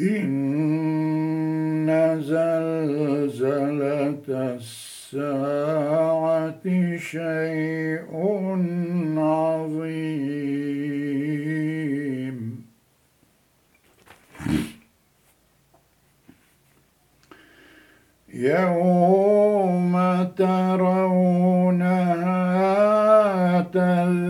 إن زلزلة الساعة شيء عظيم. يوم ترونها تذهل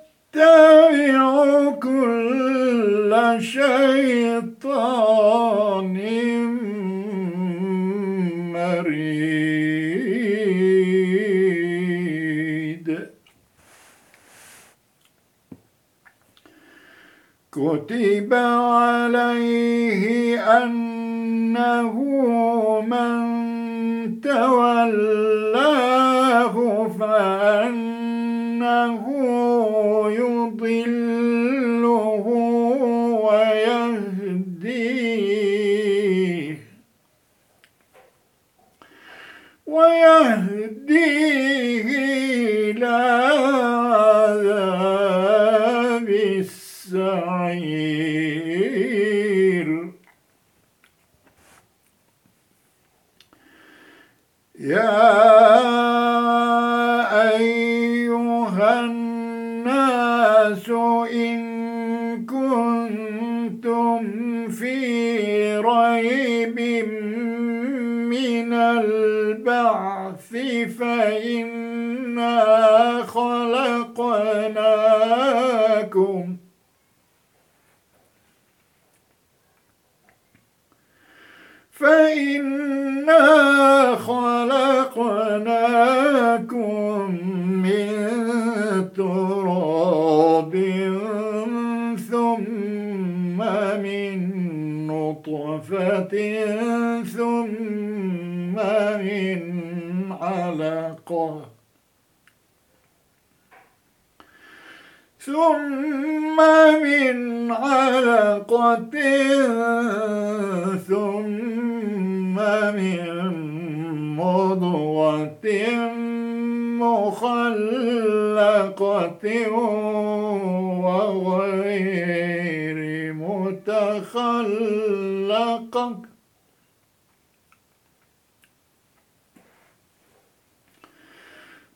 كل شيطان مريد. كتب عليه أنه من تولاه فأنه يضله ويهديه. ويهديه إلى عذاب السعير. يا أيها الناس إن كنتم في ريب من البعث فإنا خلقناكم. فإنا خلقناكم من تراب ثم من نطفة ثم من علقة ثم من علقة ثم من مضغة مخلقة وغير متخلقة.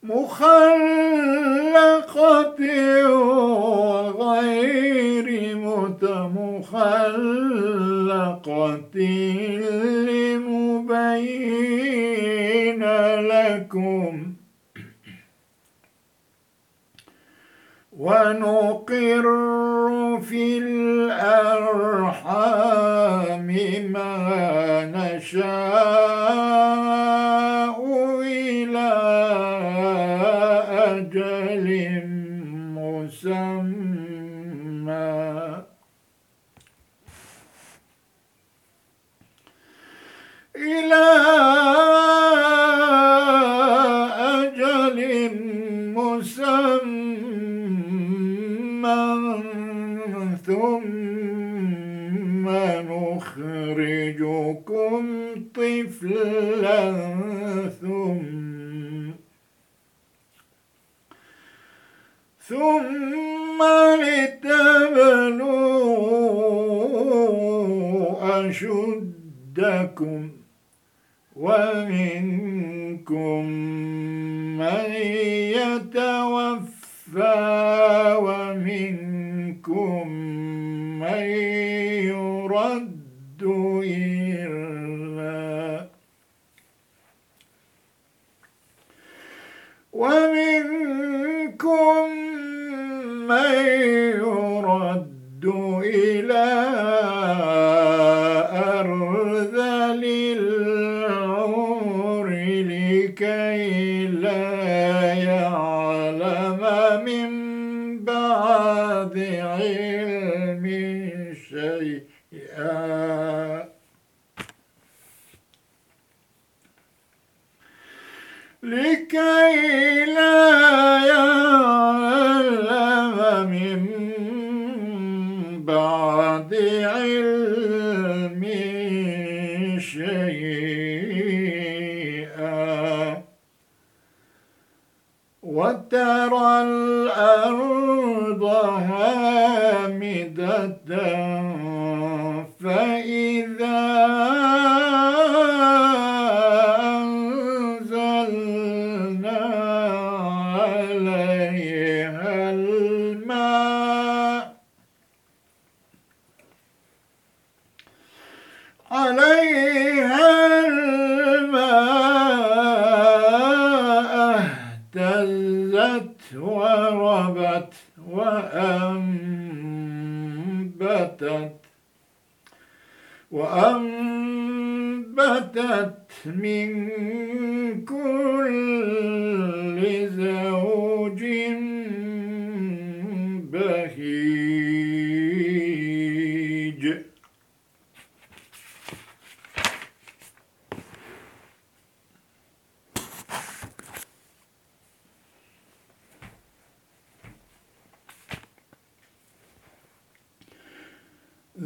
مخلقة وغير متمخلقة لنبين لكم. ونقر في الأرحام ما نشاء إلى أجل مسمى. إلى مسمى ثم نخرجكم طفلا ثم ثم لتبلوا أشدكم ومنكم من يتوفى ومنكم من يرد إلى ومنكم من يرد إلى من بعد علم شيئا. لكي لا يعلم من بعد علم وترى الأرض هامدة فإذا وربت وأنبتت. وأنبتت من كل زوج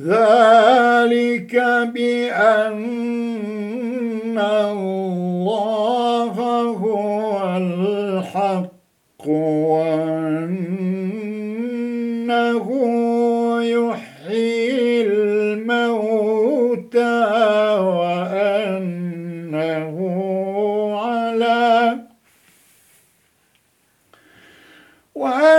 ذلك بأن الله هو الحق وأنه يحيي الموتى وأنه على وأنه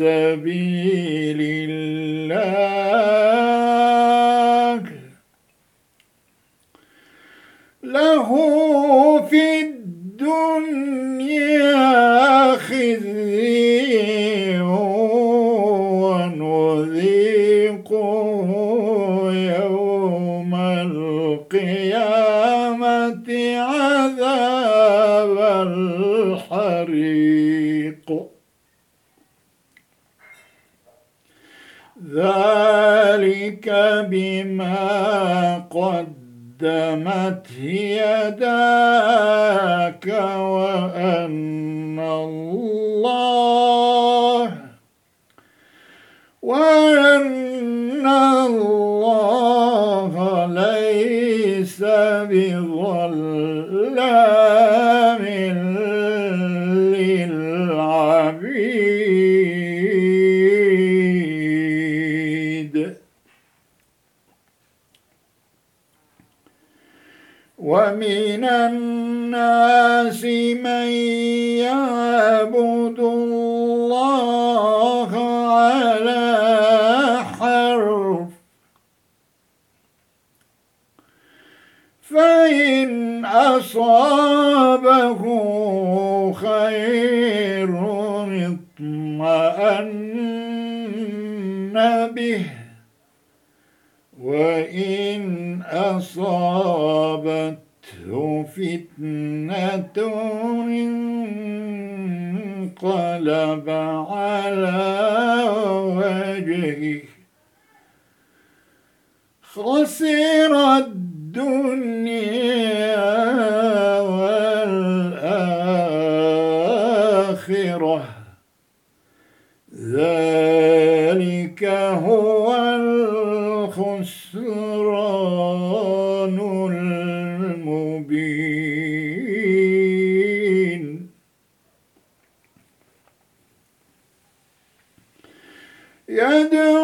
سبيل الله له في الدنيا خزي ونذيقه يوم القيامة عذاب الحريق. ذلك بما قدمت يداك وأن الله وأن الله ومن الناس من يعبد الله على حرف فإن أصابه خير اطمأن به وإن أصابته فتنة انقلب على وجهه. خسر الدنيا do?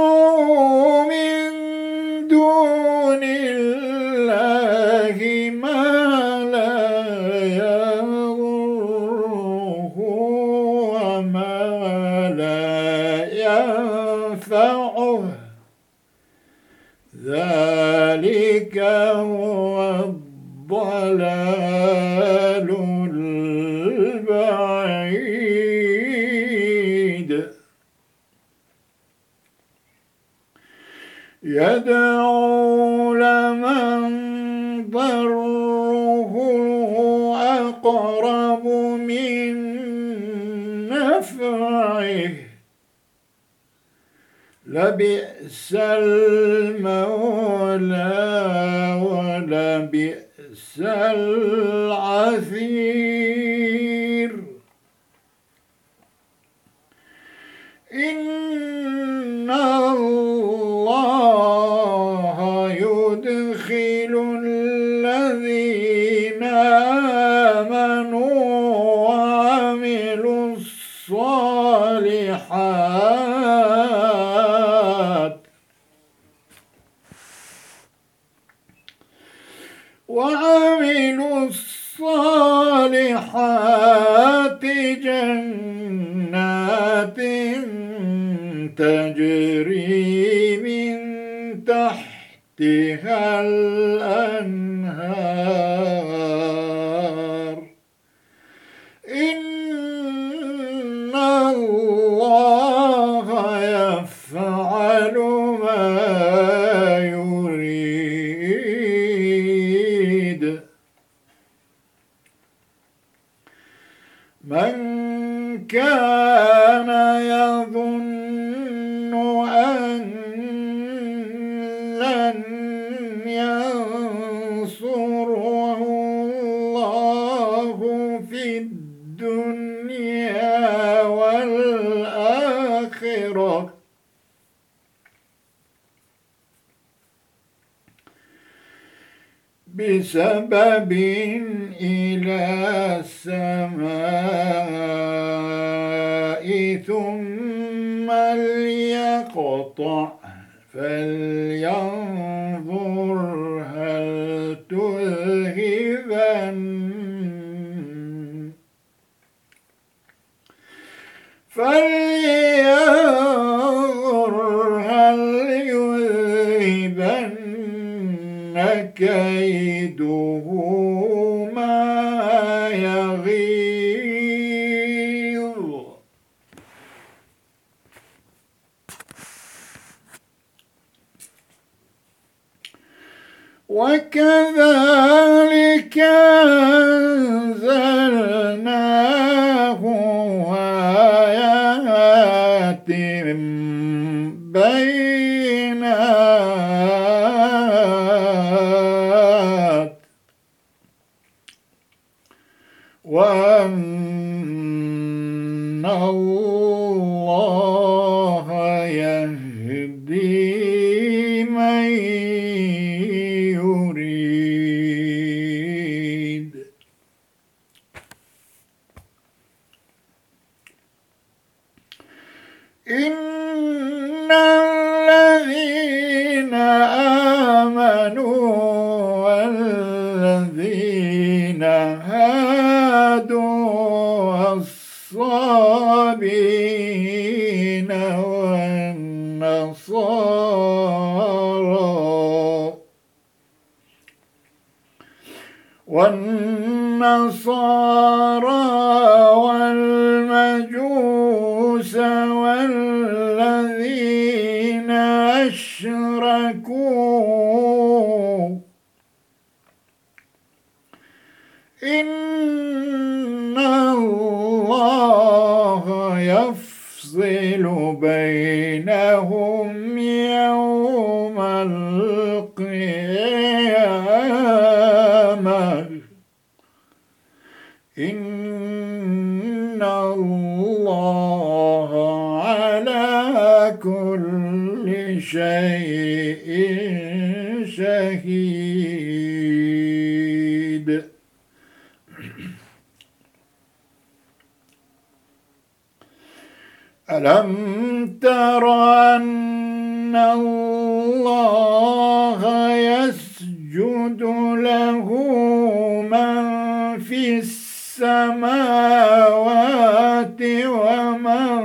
الصالحات. وعملوا الصالحات جنات تجري من تحتها الأنهار. بسبب إلى السماء ثم ليقطع. فلينظر هل تذهبن. فلينظر هل يذهبن كيده ما يغيظ وكذلك ومن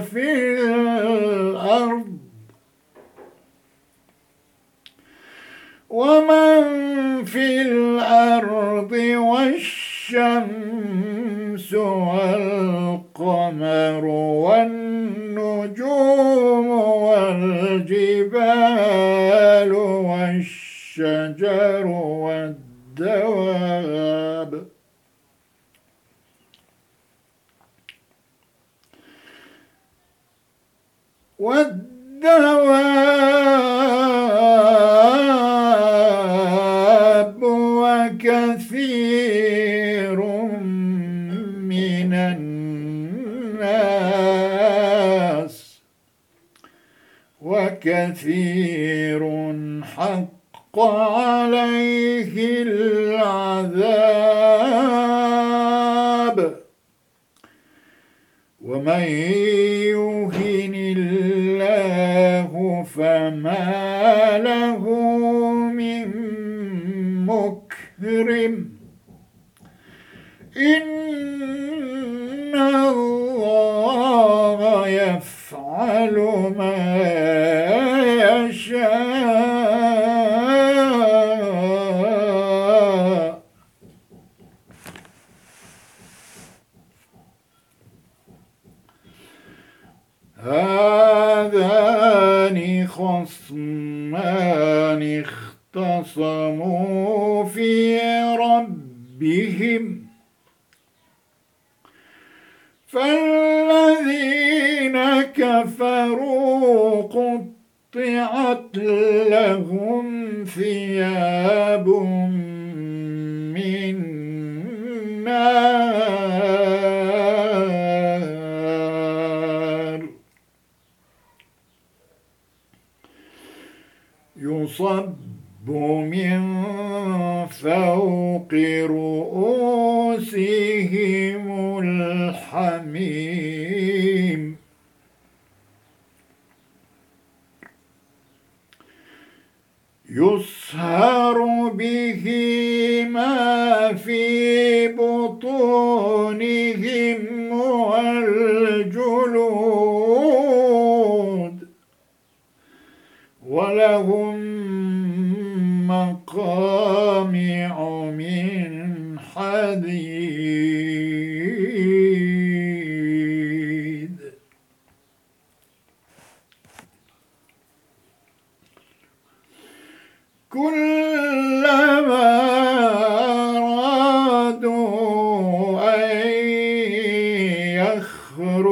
في الأرض. ومن في الأرض والشمس والقمر والنجوم والجبال والشجر والدواب. والدواب وكثير من الناس وكثير حق عليه العذاب. ومن يهن فما له من مكرم. إن يصب من فوق رؤوسهم الحميم. يصهر به ما في بطونهم والجلود ولهم Choro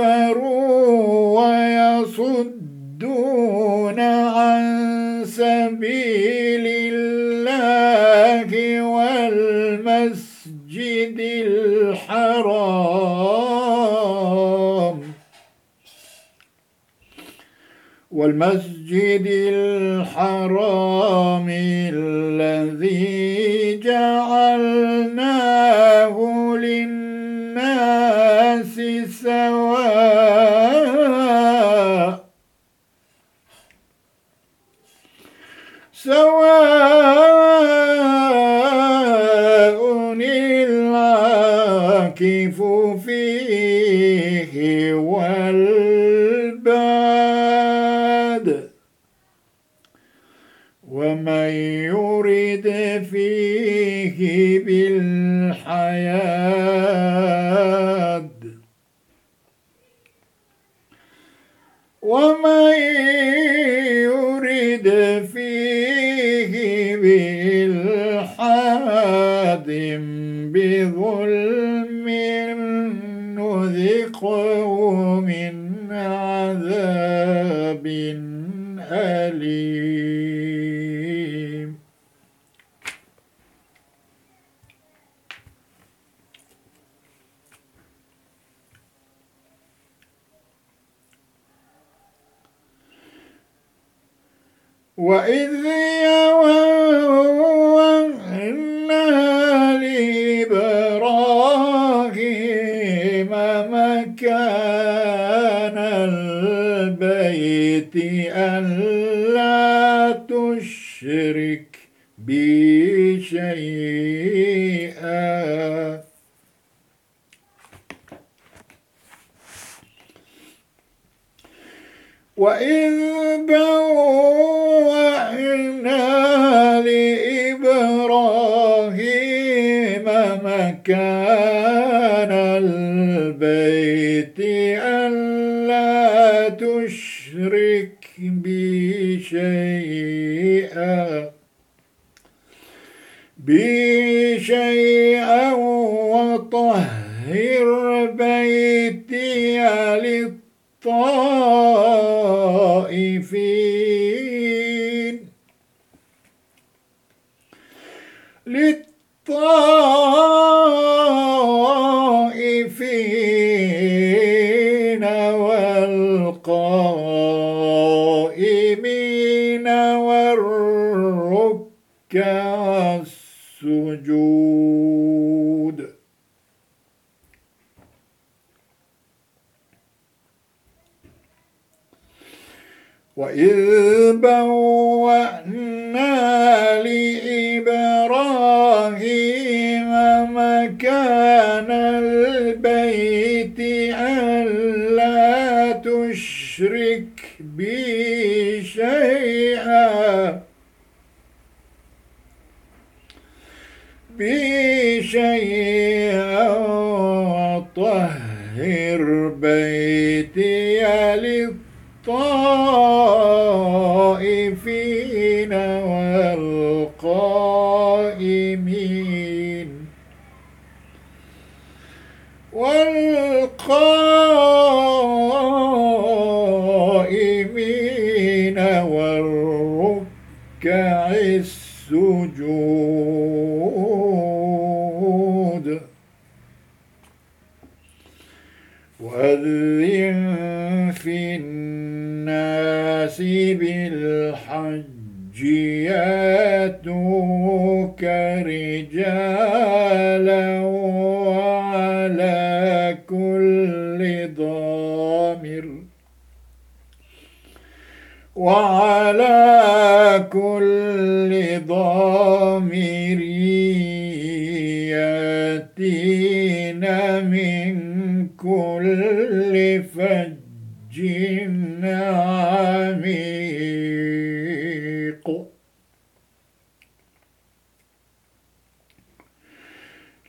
كفروا ويصدون عن سبيل الله والمسجد الحرام. والمسجد الحرام الذي جعلناه للناس سواء وإذ يوحنا لإبراهيم مكان البيت ألا تشرك بي شيئا. وإذ بوأ لإبراهيم مكان البيت ألا تشرك بي شيئا. بي شيئا وطهر بيتي للطائفين. للطائفين والقائمين والركع السجود. وإذ بوأنا شيئا بي شيئا وطهر بيتي للطائفين والقائمين. والقائمين بالحج ياتوك رجالا وعلى كل ضامر. وعلى كل ضامر ياتين من كل فج عميق.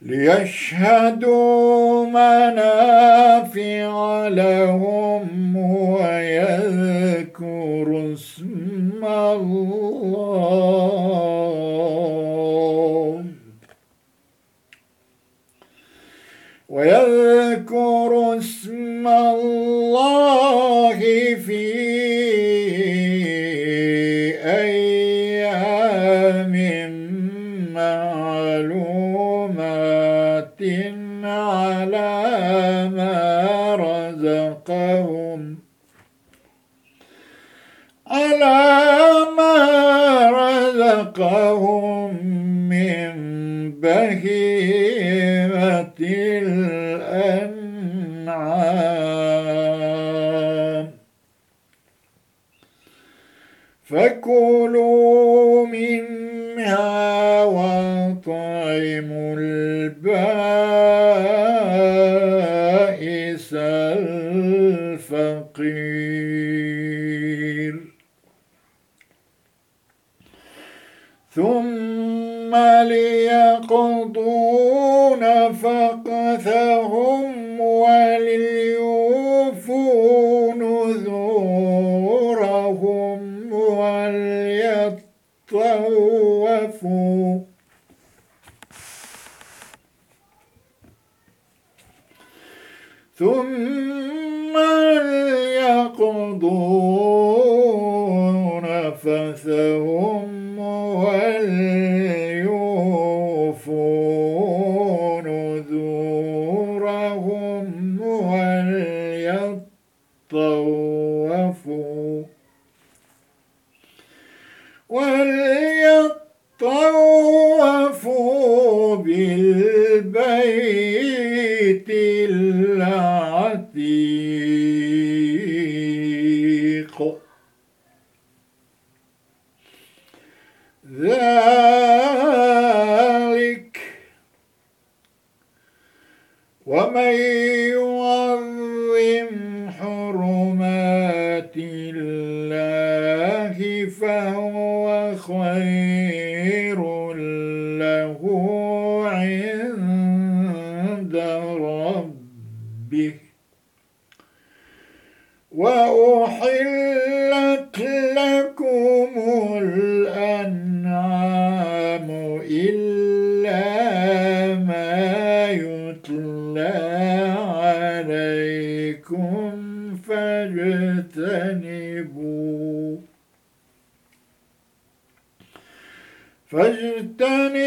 ليشهدوا منافع لهم ويذكروا اسم الله. ويذكر بهيمة الأنعام. فكلوا منها نفثهم وليوفوا وليطوفوا وليطوفوا بالبيت العتيق ذلك. ومن يعظم حرمات الله فهو خير. فاجتنبوا